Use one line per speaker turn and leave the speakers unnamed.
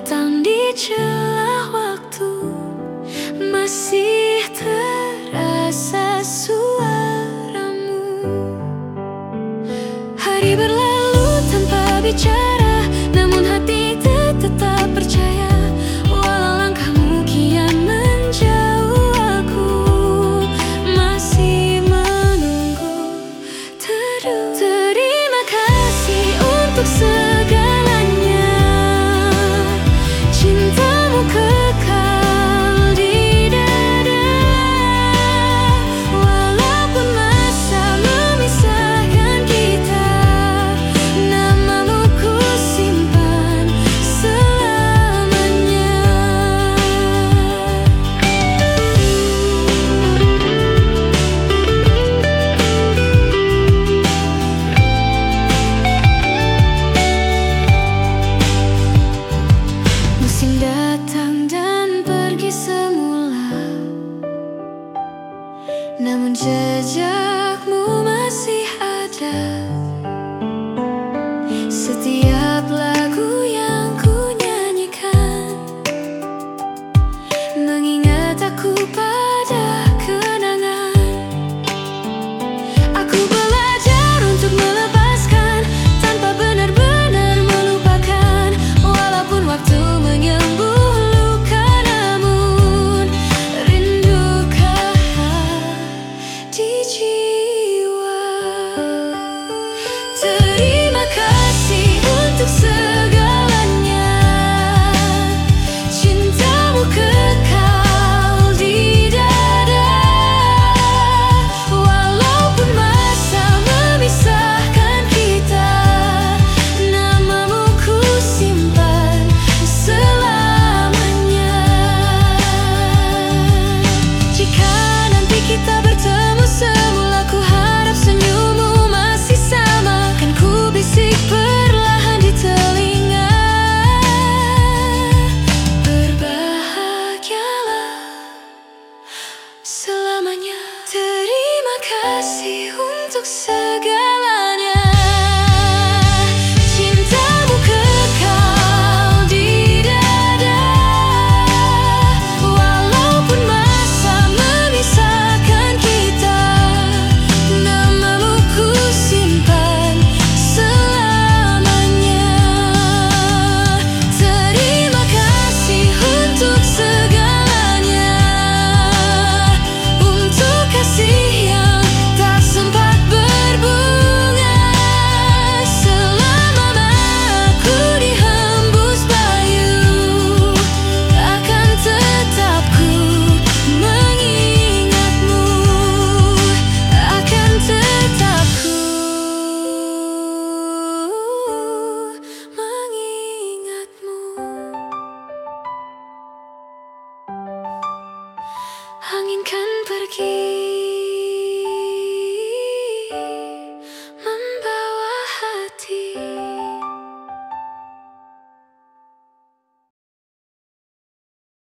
datang di celah waktu. Masih Namun jejakmu masih ada. Setiap Angin kan pergi